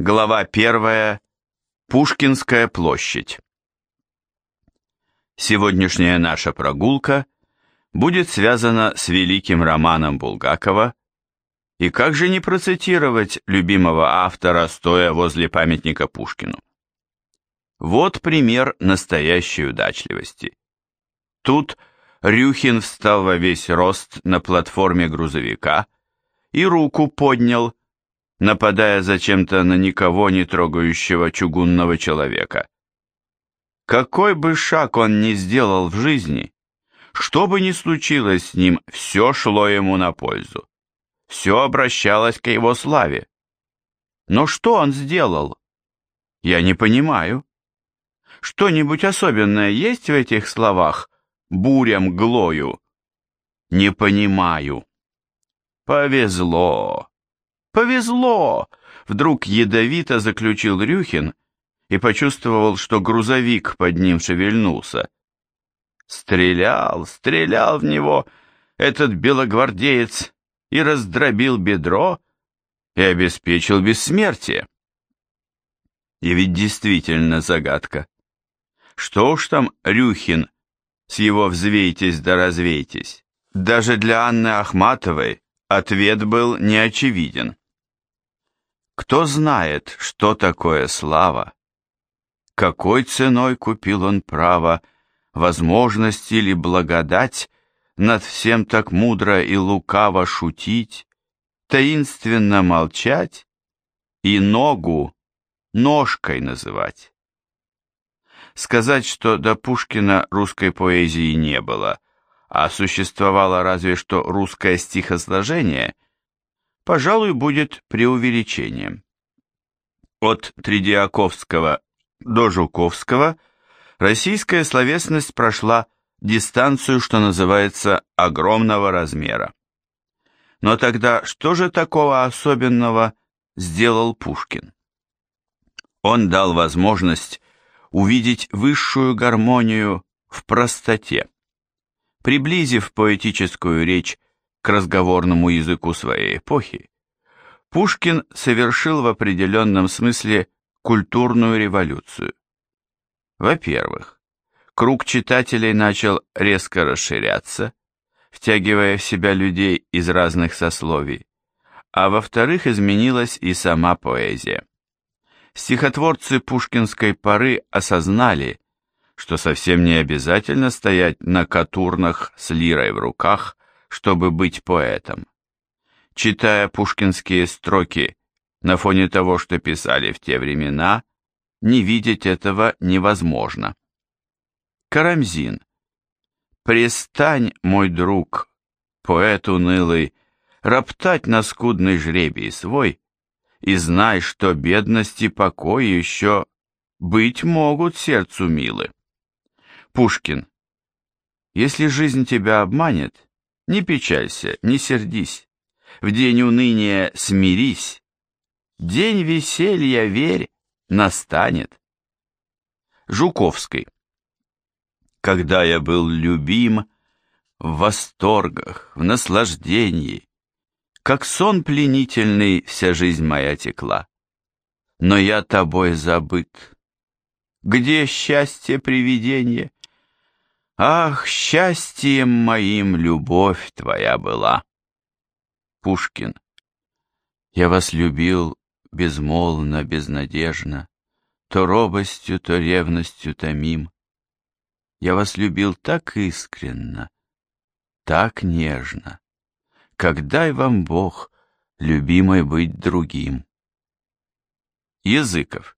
Глава первая. Пушкинская площадь. Сегодняшняя наша прогулка будет связана с великим романом Булгакова, и как же не процитировать любимого автора, стоя возле памятника Пушкину? Вот пример настоящей удачливости. Тут Рюхин встал во весь рост на платформе грузовика и руку поднял, нападая зачем-то на никого не трогающего чугунного человека. Какой бы шаг он ни сделал в жизни, что бы ни случилось с ним, все шло ему на пользу. Все обращалось к его славе. Но что он сделал? Я не понимаю. Что-нибудь особенное есть в этих словах «бурям глою»? Не понимаю. Повезло. «Повезло!» — вдруг ядовито заключил Рюхин и почувствовал, что грузовик под ним шевельнулся. Стрелял, стрелял в него этот белогвардеец и раздробил бедро и обеспечил бессмертие. И ведь действительно загадка. Что уж там Рюхин с его «взвейтесь да развейтесь». Даже для Анны Ахматовой ответ был неочевиден. Кто знает, что такое слава? Какой ценой купил он право, возможность или благодать над всем так мудро и лукаво шутить, таинственно молчать и ногу ножкой называть? Сказать, что до Пушкина русской поэзии не было, а существовало разве что русское стихосложение – пожалуй, будет преувеличением. От Тридиаковского до Жуковского российская словесность прошла дистанцию, что называется, огромного размера. Но тогда что же такого особенного сделал Пушкин? Он дал возможность увидеть высшую гармонию в простоте, приблизив поэтическую речь к разговорному языку своей эпохи, Пушкин совершил в определенном смысле культурную революцию. Во-первых, круг читателей начал резко расширяться, втягивая в себя людей из разных сословий, а во-вторых, изменилась и сама поэзия. Стихотворцы пушкинской поры осознали, что совсем не обязательно стоять на катурнах с лирой в руках чтобы быть поэтом. Читая пушкинские строки на фоне того, что писали в те времена, не видеть этого невозможно. Карамзин. «Престань, мой друг, поэт унылый, роптать на скудный жребий свой, и знай, что бедности покой еще быть могут сердцу милы». Пушкин. «Если жизнь тебя обманет, не печалься, не сердись, в день уныния смирись, день веселья, верь, настанет. Жуковский. Когда я был любим, в восторгах, в наслаждении, как сон пленительный вся жизнь моя текла. Но я тобой забыт. Где счастье привидение? Ах, счастьем моим любовь твоя была. Пушкин. Я вас любил безмолвно, безнадежно, То робостью, то ревностью томим. Я вас любил так искренно, так нежно, Как дай вам Бог, любимой быть другим. Языков.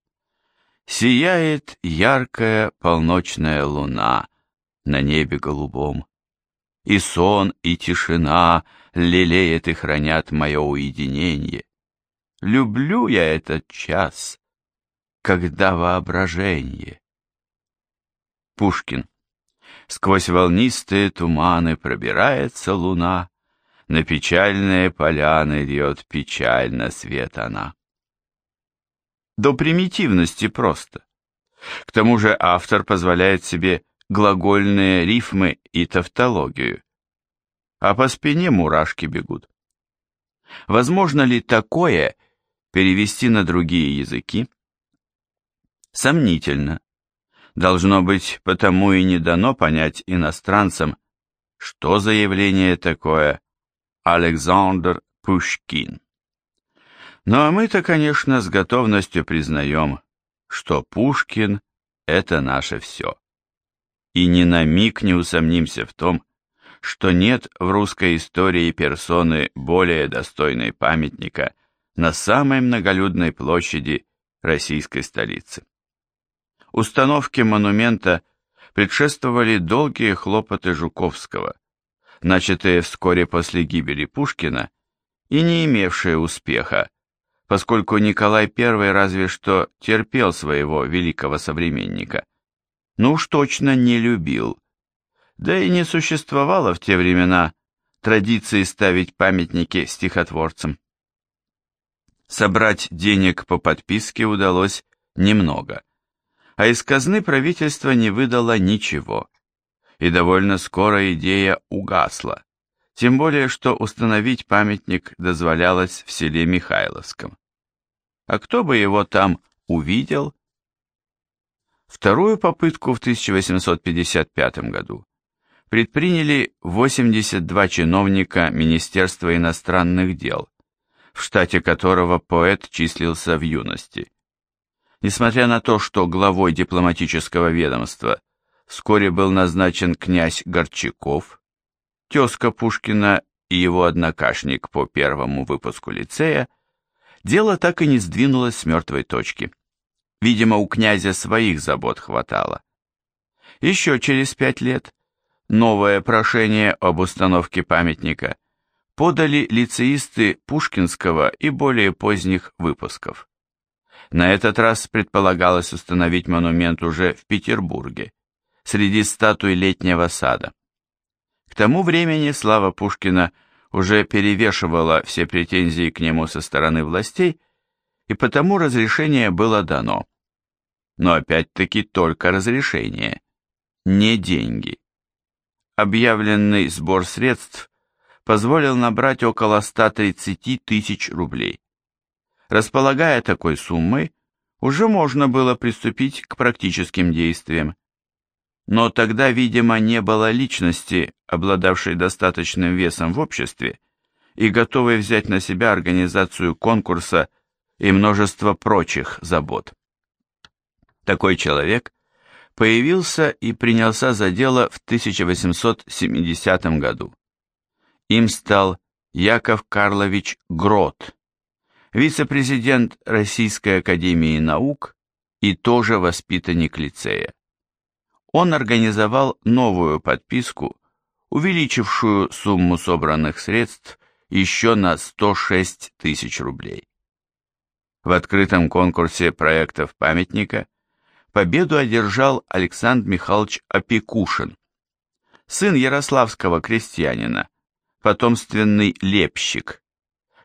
Сияет яркая полночная луна, на небе голубом. И сон, и тишина лелеет и хранят мое уединение. Люблю я этот час, когда воображение. Пушкин. Сквозь волнистые туманы пробирается луна, На печальные поляны льет печально свет она. До примитивности просто. К тому же автор позволяет себе глагольные рифмы и тавтологию. А по спине мурашки бегут. Возможно ли такое, перевести на другие языки? Сомнительно. Должно быть, потому и не дано понять иностранцам, что за явление такое Александр Пушкин. Ну а мы-то, конечно, с готовностью признаем, что Пушкин – это наше все. И ни на миг не усомнимся в том, что нет в русской истории персоны более достойной памятника на самой многолюдной площади российской столицы. Установке монумента предшествовали долгие хлопоты Жуковского, начатые вскоре после гибели Пушкина и не имевшие успеха, поскольку Николай I разве что терпел своего великого современника, но уж точно не любил да и не существовало в те времена традиции ставить памятники стихотворцам. Собрать денег по подписке удалось немного, а из казны правительство не выдало ничего, и довольно скоро идея угасла, тем более что установить памятник дозволялось в селе Михайловском. А кто бы его там увидел? Вторую попытку в 1855 году предприняли 82 чиновника Министерства иностранных дел, в штате которого поэт числился в юности. Несмотря на то, что главой дипломатического ведомства вскоре был назначен князь Горчаков, тезка Пушкина и его однокашник по первому выпуску лицея, дело так и не сдвинулось с мертвой точки. Видимо, у князя своих забот хватало. Еще через пять лет новое прошение об установке памятника подали лицеисты Пушкинского и более поздних выпусков. На этот раз предполагалось установить монумент уже в Петербурге, среди статуй летнего сада. К тому времени слава Пушкина уже перевешивала все претензии к нему со стороны властей, и потому разрешение было дано. Но опять-таки только разрешение, не деньги объявленный сбор средств позволил набрать около 130 тысяч рублей. Располагая такой суммой, уже можно было приступить к практическим действиям. Но тогда, видимо, не было личности, обладавшей достаточным весом в обществе и готовой взять на себя организацию конкурса и множество прочих забот. Такой человек появился и принялся за дело в 1870 году. Им стал Яков Карлович Грот, вице-президент Российской академии наук и тоже воспитанник лицея. Он организовал новую подписку, увеличившую сумму собранных средств еще на 106 тысяч рублей. В открытом конкурсе проектов памятника – победу одержал Александр Михайлович Опекушин, сын ярославского крестьянина, потомственный лепщик.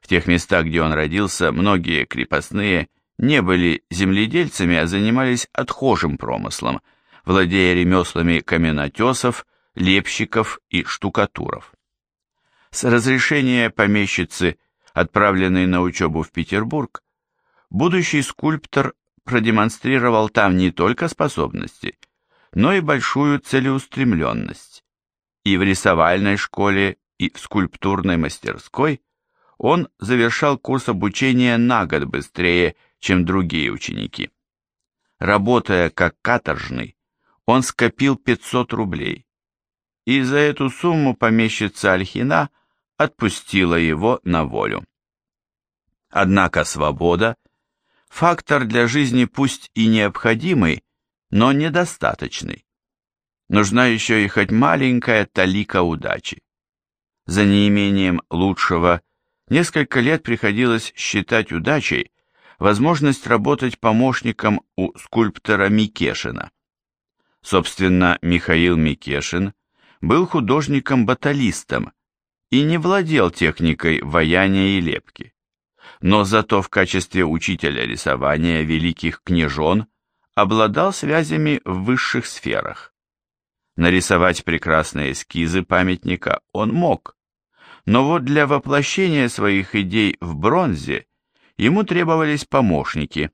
В тех местах, где он родился, многие крепостные не были земледельцами, а занимались отхожим промыслом, владея ремеслами каменотесов, лепщиков и штукатуров. С разрешения помещицы, отправленной на учебу в Петербург, будущий скульптор продемонстрировал там не только способности, но и большую целеустремленность. И в рисовальной школе, и в скульптурной мастерской он завершал курс обучения на год быстрее, чем другие ученики. Работая как каторжный, он скопил 500 рублей, и за эту сумму помещица Альхина отпустила его на волю. Однако свобода Фактор для жизни пусть и необходимый, но недостаточный. Нужна еще и хоть маленькая талика удачи. За неимением лучшего несколько лет приходилось считать удачей возможность работать помощником у скульптора Микешина. Собственно, Михаил Микешин был художником-баталистом и не владел техникой ваяния и лепки но зато в качестве учителя рисования великих княжон обладал связями в высших сферах. Нарисовать прекрасные эскизы памятника он мог, но вот для воплощения своих идей в бронзе ему требовались помощники,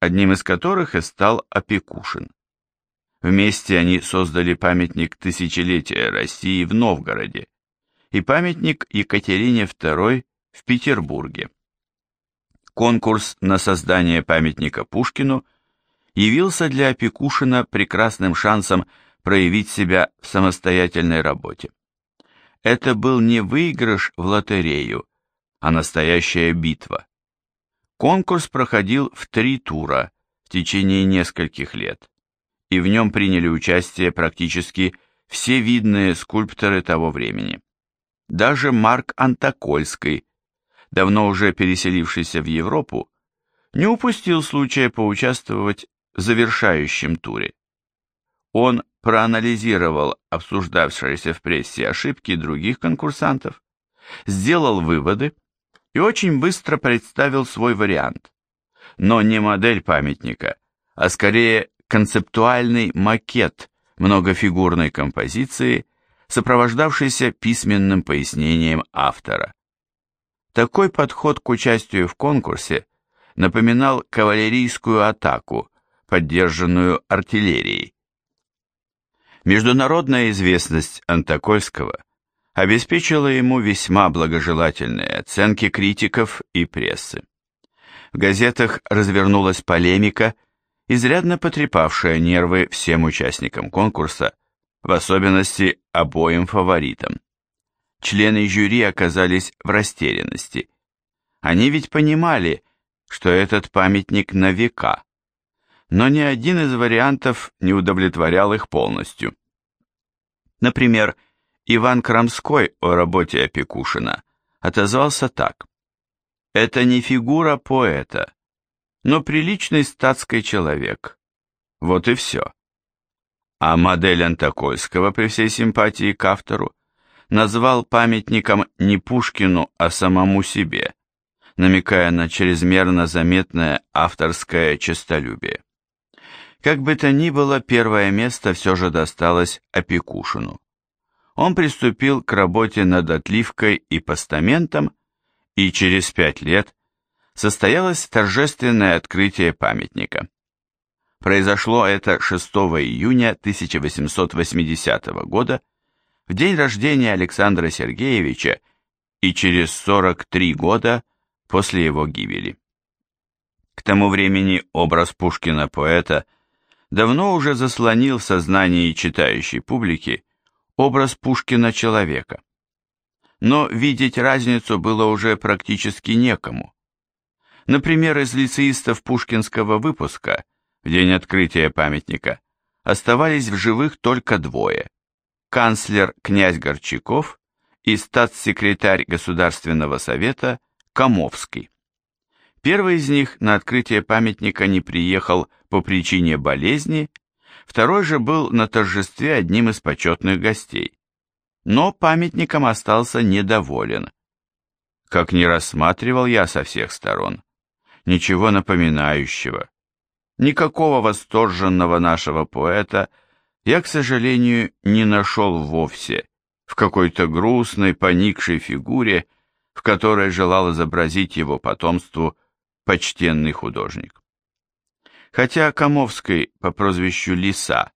одним из которых и стал Опекушин. Вместе они создали памятник тысячелетия России в Новгороде и памятник Екатерине II в Петербурге. Конкурс на создание памятника Пушкину явился для Опекушина прекрасным шансом проявить себя в самостоятельной работе. Это был не выигрыш в лотерею, а настоящая битва. Конкурс проходил в три тура в течение нескольких лет, и в нем приняли участие практически все видные скульпторы того времени. Даже Марк Антокольский, давно уже переселившийся в Европу, не упустил случая поучаствовать в завершающем туре. Он проанализировал обсуждавшиеся в прессе ошибки других конкурсантов, сделал выводы и очень быстро представил свой вариант. Но не модель памятника, а скорее концептуальный макет многофигурной композиции, сопровождавшийся письменным пояснением автора. Такой подход к участию в конкурсе напоминал кавалерийскую атаку, поддержанную артиллерией. Международная известность Антокольского обеспечила ему весьма благожелательные оценки критиков и прессы. В газетах развернулась полемика, изрядно потрепавшая нервы всем участникам конкурса, в особенности обоим фаворитам. Члены жюри оказались в растерянности. Они ведь понимали, что этот памятник на века, но ни один из вариантов не удовлетворял их полностью. Например, Иван Крамской о работе Опекушина отозвался так. «Это не фигура поэта, но приличный статский человек. Вот и все». А модель Антокольского, при всей симпатии к автору, назвал памятником не Пушкину, а самому себе, намекая на чрезмерно заметное авторское честолюбие. Как бы то ни было, первое место все же досталось Опекушину. Он приступил к работе над отливкой и постаментом, и через пять лет состоялось торжественное открытие памятника. Произошло это 6 июня 1880 года, в день рождения Александра Сергеевича и через 43 года после его гибели. К тому времени образ Пушкина-поэта – давно уже заслонил в сознании читающей публики образ Пушкина человека. Но видеть разницу было уже практически некому. Например, из лицеистов пушкинского выпуска в день открытия памятника оставались в живых только двое – канцлер князь Горчаков и статс-секретарь Государственного совета Комовский. Первый из них на открытие памятника не приехал по причине болезни, второй же был на торжестве одним из почетных гостей. Но памятником остался недоволен. Как не рассматривал я со всех сторон, ничего напоминающего, никакого восторженного нашего поэта я, к сожалению, не нашел вовсе, в какой-то грустной, поникшей фигуре, в которой желал изобразить его потомству почтенный художник. Хотя Комовский по прозвищу Лиса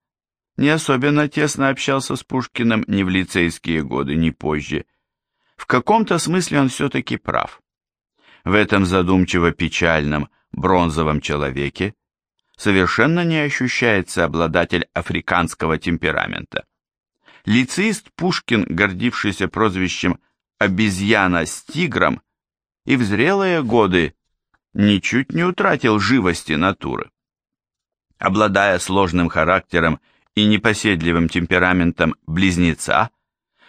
не особенно тесно общался с Пушкиным ни в лицейские годы, ни позже, в каком-то смысле он все-таки прав. В этом задумчиво-печальном бронзовом человеке совершенно не ощущается обладатель африканского темперамента. Лицеист Пушкин, гордившийся прозвищем «обезьяна с тигром», и в зрелые годы ничуть не утратил живости натуры. Обладая сложным характером и непоседливым темпераментом близнеца,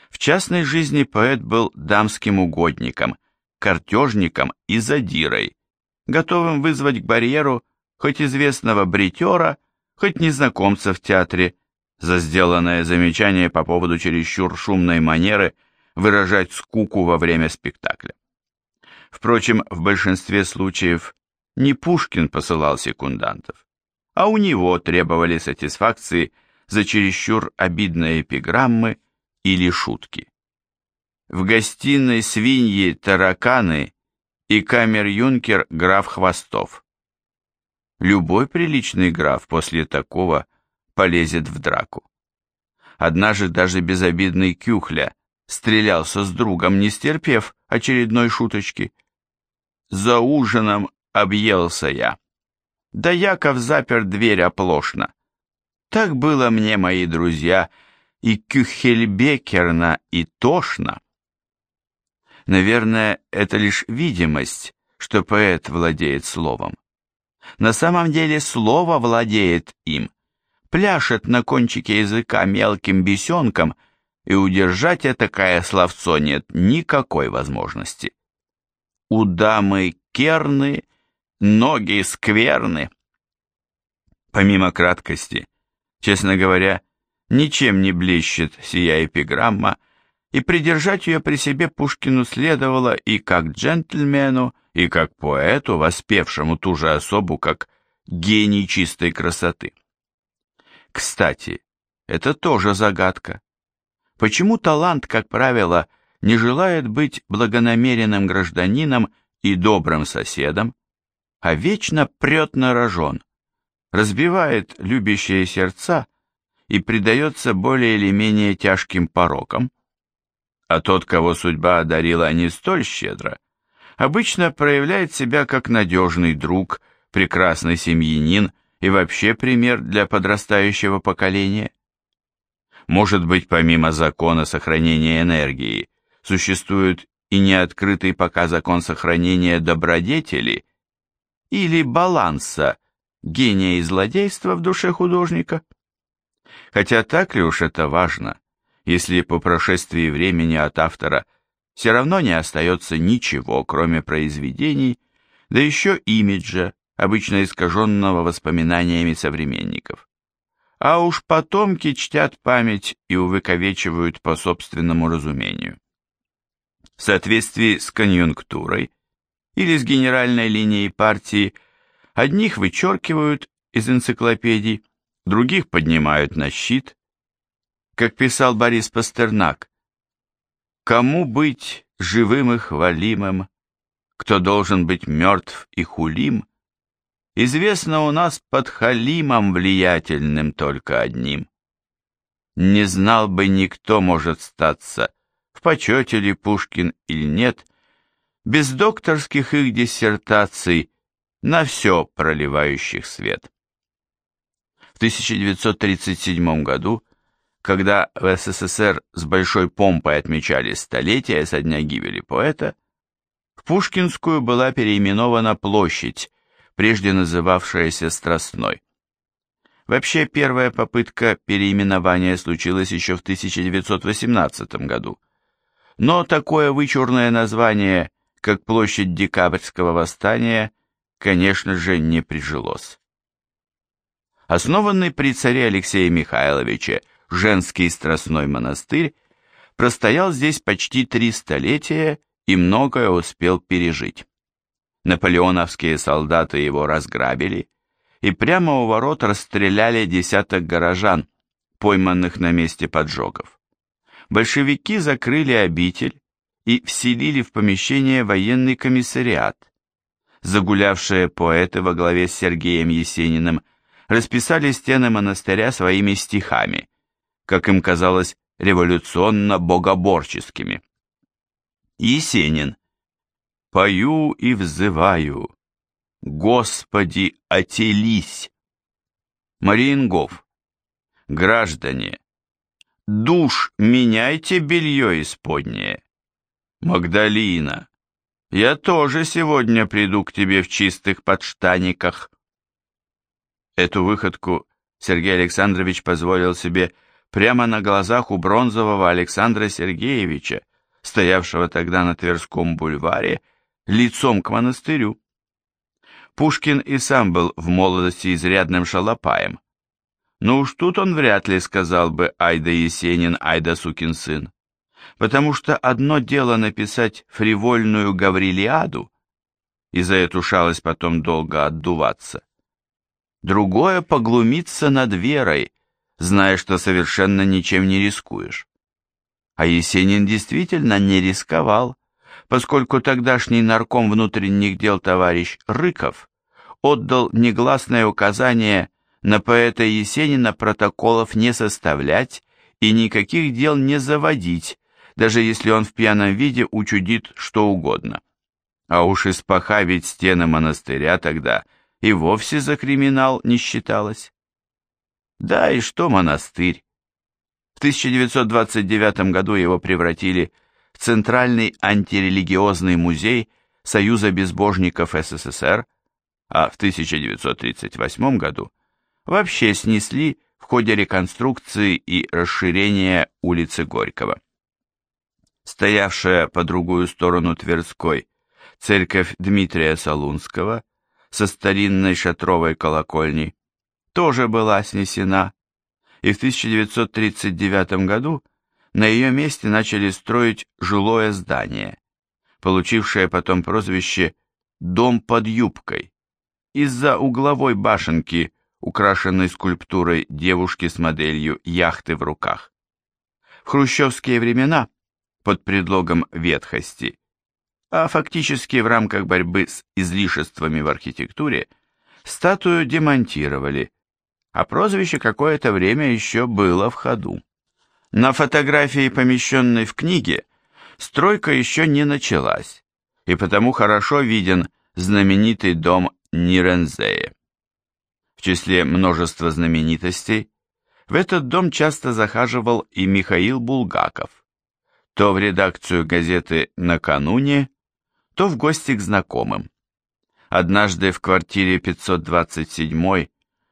в частной жизни поэт был дамским угодником, картежником и задирой, готовым вызвать к барьеру хоть известного бритера, хоть незнакомца в театре, за сделанное замечание по поводу чересчур шумной манеры выражать скуку во время спектакля. Впрочем, в большинстве случаев не Пушкин посылал секундантов, а у него требовали сатисфакции за чересчур обидные эпиграммы или шутки. В гостиной свиньи, тараканы и камер-юнкер граф Хвостов. Любой приличный граф после такого полезет в драку. Однажды даже безобидный Кюхля стрелялся с другом, не стерпев очередной шуточки. За ужином объелся я. Да Яков запер дверь оплошно. Так было мне, мои друзья, и кюхельбекерно, и тошно. Наверное, это лишь видимость, что поэт владеет словом. На самом деле слово владеет им, пляшет на кончике языка мелким бесенком, и удержать этакое словцо нет никакой возможности. У дамы керны, ноги скверны. Помимо краткости, честно говоря, ничем не блещет сия эпиграмма, и придержать ее при себе Пушкину следовало и как джентльмену, и как поэту, воспевшему ту же особу, как гений чистой красоты. Кстати, это тоже загадка. Почему талант, как правило, не желает быть благонамеренным гражданином и добрым соседом, а вечно прет на рожон, разбивает любящие сердца и предается более или менее тяжким порокам, а тот, кого судьба одарила не столь щедро, обычно проявляет себя как надежный друг, прекрасный семьянин и вообще пример для подрастающего поколения. Может быть, помимо закона сохранения энергии, существует и неоткрытый пока закон сохранения добродетели или баланса гения и злодейства в душе художника? Хотя так ли уж это важно, если по прошествии времени от автора все равно не остается ничего, кроме произведений, да еще имиджа, обычно искаженного воспоминаниями современников. А уж потомки чтят память и увековечивают по собственному разумению. В соответствии с конъюнктурой или с генеральной линией партии одних вычеркивают из энциклопедий, других поднимают на щит. Как писал Борис Пастернак, «Кому быть живым и хвалимым, кто должен быть мертв и хулим, известно у нас под халимом влиятельным только одним. Не знал бы никто, может статься, в почете ли Пушкин или нет, без докторских их диссертаций, на все проливающих свет. В 1937 году, когда в СССР с большой помпой отмечали столетие со дня гибели поэта, в Пушкинскую была переименована площадь, прежде называвшаяся Страстной. Вообще, первая попытка переименования случилась еще в 1918 году. Но такое вычурное название, как площадь Декабрьского восстания, конечно же, не прижилось. Основанный при царе Алексее Михайловиче женский страстной монастырь простоял здесь почти три столетия и многое успел пережить. Наполеоновские солдаты его разграбили и прямо у ворот расстреляли десяток горожан, пойманных на месте поджогов. Большевики закрыли обитель и вселили в помещение военный комиссариат. Загулявшие поэты во главе с Сергеем Есениным расписали стены монастыря своими стихами, как им казалось, революционно-богоборческими. Есенин Пою и взываю, Господи, отелись! Мариенгоф, граждане, душ меняйте белье исподнее. Магдалина, я тоже сегодня приду к тебе в чистых подштаниках. Эту выходку Сергей Александрович позволил себе прямо на глазах у бронзового Александра Сергеевича, стоявшего тогда на Тверском бульваре лицом к монастырю. Пушкин и сам был в молодости изрядным шалопаем. Но уж тут он вряд ли сказал бы «Айда Есенин, айда сукин сын», потому что одно дело написать фривольную Гаврилиаду, и за эту шалость потом долго отдуваться. Другое — поглумиться над верой, зная, что совершенно ничем не рискуешь. А Есенин действительно не рисковал, поскольку тогдашний нарком внутренних дел товарищ Рыков отдал негласное указание на поэта Есенина протоколов не составлять и никаких дел не заводить, даже если он в пьяном виде учудит что угодно. А уж испохабить стены монастыря тогда и вовсе за криминал не считалось. Да и что монастырь? В 1929 году его превратили в Центральный антирелигиозный музей Союза безбожников СССР, а в 1938 году вообще снесли в ходе реконструкции и расширения улицы Горького. Стоявшая по другую сторону Тверской церковь Дмитрия Солунского со старинной шатровой колокольней тоже была снесена, и в 1939 году на ее месте начали строить жилое здание, получившее потом прозвище «Дом под юбкой» из-за угловой башенки, украшенной скульптурой девушки с моделью яхты в руках. В хрущевские времена, под предлогом ветхости, а фактически в рамках борьбы с излишествами в архитектуре, статую демонтировали, а прозвище какое-то время еще было в ходу. На фотографии, помещенной в книге, стройка еще не началась, и потому хорошо виден знаменитый дом Нирензея. В числе множества знаменитостей в этот дом часто захаживал и Михаил Булгаков, то в редакцию газеты «Накануне», то в гости к знакомым. Однажды в квартире 527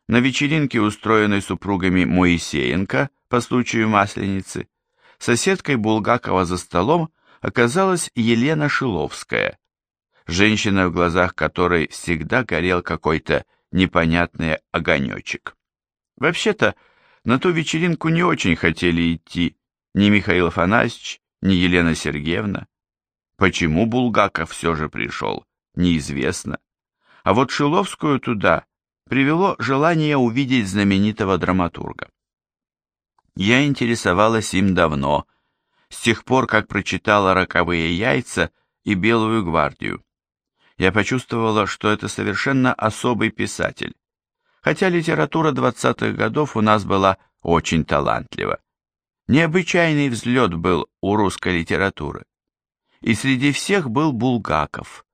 на вечеринке, устроенной супругами Моисеенко по случаю Масленицы, соседкой Булгакова за столом оказалась Елена Шиловская, женщина, в глазах которой всегда горел какой-то непонятный огонечек. Вообще-то, на ту вечеринку не очень хотели идти ни Михаил Афанасьевич, ни Елена Сергеевна. Почему Булгаков все же пришел, неизвестно. А вот Шиловскую туда привело желание увидеть знаменитого драматурга. Я интересовалась им давно, с тех пор, как прочитала «Роковые яйца» и «Белую гвардию» я почувствовала, что это совершенно особый писатель, хотя литература 20-х годов у нас была очень талантлива. Необычайный взлет был у русской литературы. И среди всех был Булгаков.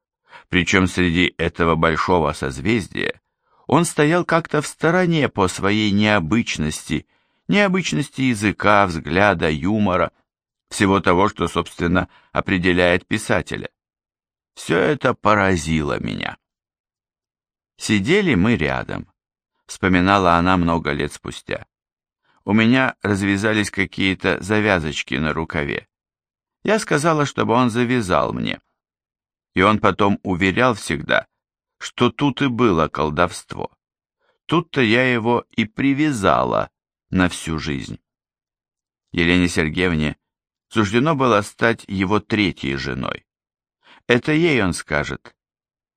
Причем среди этого большого созвездия он стоял как-то в стороне по своей необычности, необычности языка, взгляда, юмора, всего того, что, собственно, определяет писателя. Все это поразило меня. Сидели мы рядом, вспоминала она много лет спустя. У меня развязались какие-то завязочки на рукаве. Я сказала, чтобы он завязал мне. И он потом уверял всегда, что тут и было колдовство. Тут-то я его и привязала на всю жизнь. Елене Сергеевне суждено было стать его третьей женой. Это ей он скажет.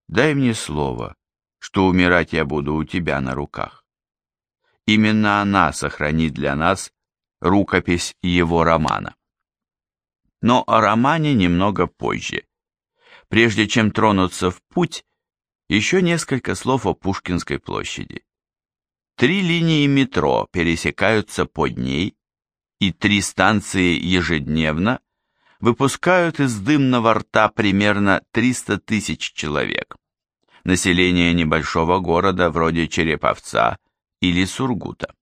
Дай мне слово, что умирать я буду у тебя на руках. Именно она сохранит для нас рукопись его романа. Но о романе немного позже. Прежде чем тронуться в путь, еще несколько слов о Пушкинской площади. Три линии метро пересекаются под ней, и три станции ежедневно выпускают из дымного рта примерно 300 тысяч человек. Население небольшого города вроде Череповца или Сургута.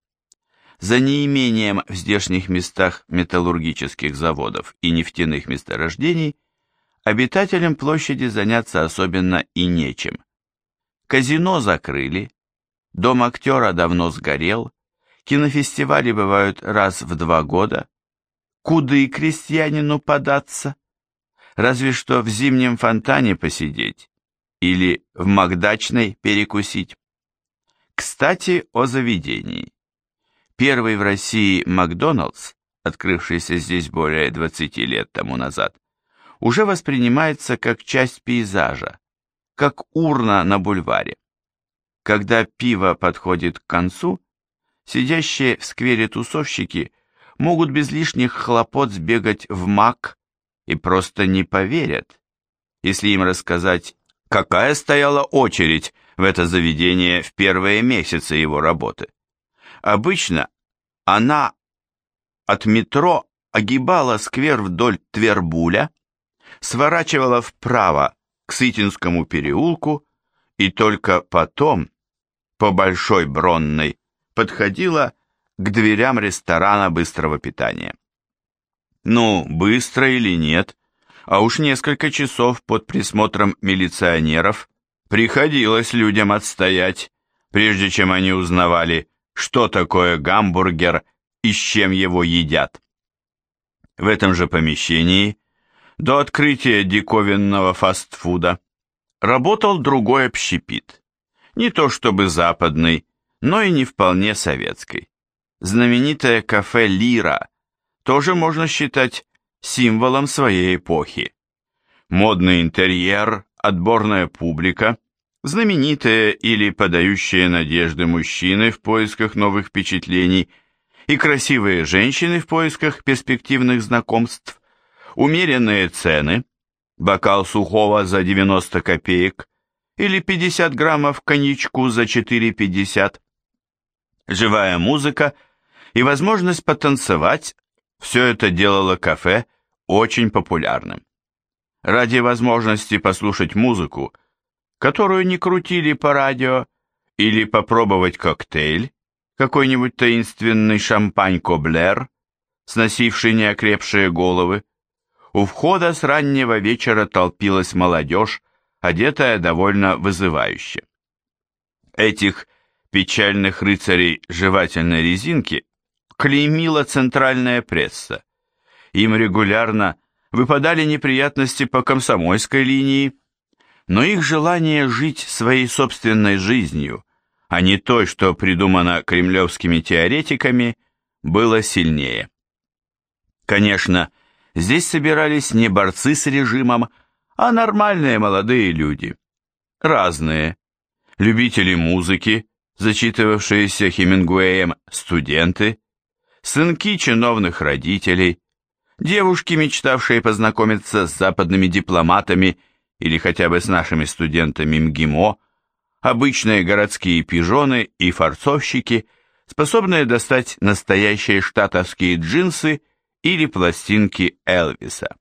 За неимением в здешних местах металлургических заводов и нефтяных месторождений обитателям площади заняться особенно и нечем. Казино закрыли, дом актера давно сгорел, кинофестивали бывают раз в два года, куды крестьянину податься? Разве что в зимнем фонтане посидеть или в Макдачной перекусить. Кстати, о заведении. Первый в России Макдоналдс, открывшийся здесь более 20 лет тому назад, уже воспринимается как часть пейзажа, как урна на бульваре. Когда пиво подходит к концу, сидящие в сквере тусовщики могут без лишних хлопот сбегать в МАК и просто не поверят, если им рассказать, какая стояла очередь в это заведение в первые месяцы его работы. Обычно она от метро огибала сквер вдоль Твербуля, сворачивала вправо к Сытинскому переулку и только потом, по Большой Бронной, подходила к дверям ресторана быстрого питания. Ну, быстро или нет, а уж несколько часов под присмотром милиционеров приходилось людям отстоять, прежде чем они узнавали, что такое гамбургер и с чем его едят. В этом же помещении, до открытия диковинного фастфуда, работал другой общепит. Не то чтобы западный, но и не вполне советский. Знаменитое кафе «Лира» тоже можно считать символом своей эпохи. Модный интерьер, отборная публика, знаменитые или подающие надежды мужчины в поисках новых впечатлений и красивые женщины в поисках перспективных знакомств, умеренные цены, бокал сухого за 90 копеек или 50 граммов коньячку за 4,50, живая музыка и возможность потанцевать, все это делало кафе очень популярным. Ради возможности послушать музыку, которую не крутили по радио, или попробовать коктейль, какой-нибудь таинственный шампань-коблер, сносивший неокрепшие головы, у входа с раннего вечера толпилась молодежь, одетая довольно вызывающе. Этих печальных рыцарей жевательной резинки клеймила центральная пресса. Им регулярно выпадали неприятности по комсомольской линии, но их желание жить своей собственной жизнью, а не той, что придумано кремлевскими теоретиками, было сильнее. Конечно, здесь собирались не борцы с режимом, а нормальные молодые люди. Разные. Любители музыки, зачитывавшиеся Хемингуэем студенты, сынки чиновных родителей, девушки, мечтавшие познакомиться с западными дипломатами или хотя бы с нашими студентами МГИМО, обычные городские пижоны и форцовщики, способные достать настоящие штатовские джинсы или пластинки Элвиса.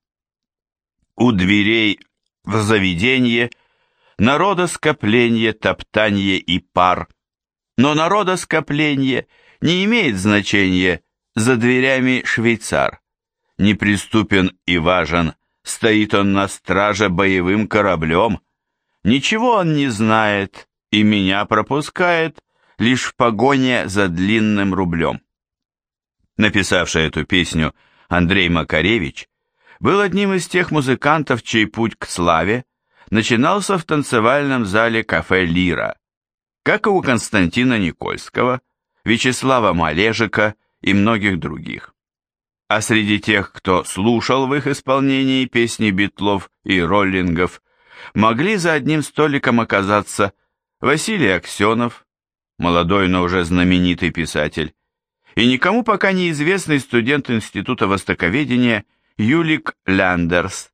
У дверей в заведение народоскопление, топтание и пар, но народоскопление не имеет значения за дверями швейцар. Неприступен и важен, стоит он на страже боевым кораблем. Ничего он не знает и меня пропускает лишь в погоне за длинным рублем. Написавший эту песню Андрей Макаревич был одним из тех музыкантов, чей путь к славе начинался в танцевальном зале кафе «Лира», как и у Константина Никольского, Вячеслава Малежика и многих других. А среди тех, кто слушал в их исполнении песни Битлов и Роллингов, могли за одним столиком оказаться Василий Аксенов, молодой, но уже знаменитый писатель, и никому пока неизвестный студент Института Востоковедения Юлик Ляндерс,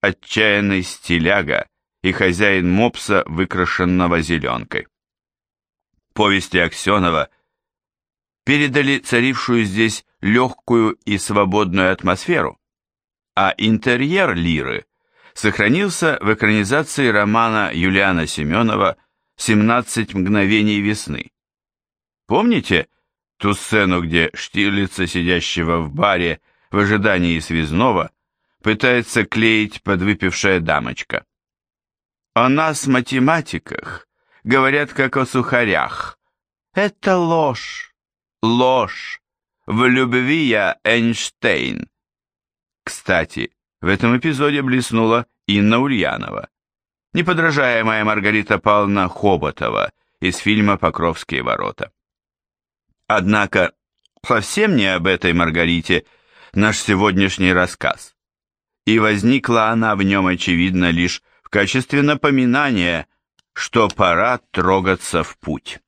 отчаянный стиляга и хозяин мопса, выкрашенного зеленкой. Повести Аксенова – передали царившую здесь легкую и свободную атмосферу, а интерьер лиры сохранился в экранизации романа Юлиана Семенова «17 мгновений весны». Помните ту сцену, где Штирлица, сидящего в баре в ожидании связного, пытается клеить подвыпившая дамочка? О нас, математиках, говорят как о сухарях. Это ложь. Ложь. В любви я Эйнштейн. Кстати, в этом эпизоде блеснула Инна Ульянова, неподражаемая Маргарита Павловна Хоботова из фильма «Покровские ворота». Однако, совсем не об этой Маргарите наш сегодняшний рассказ. И возникла она в нем, очевидно, лишь в качестве напоминания, что пора трогаться в путь.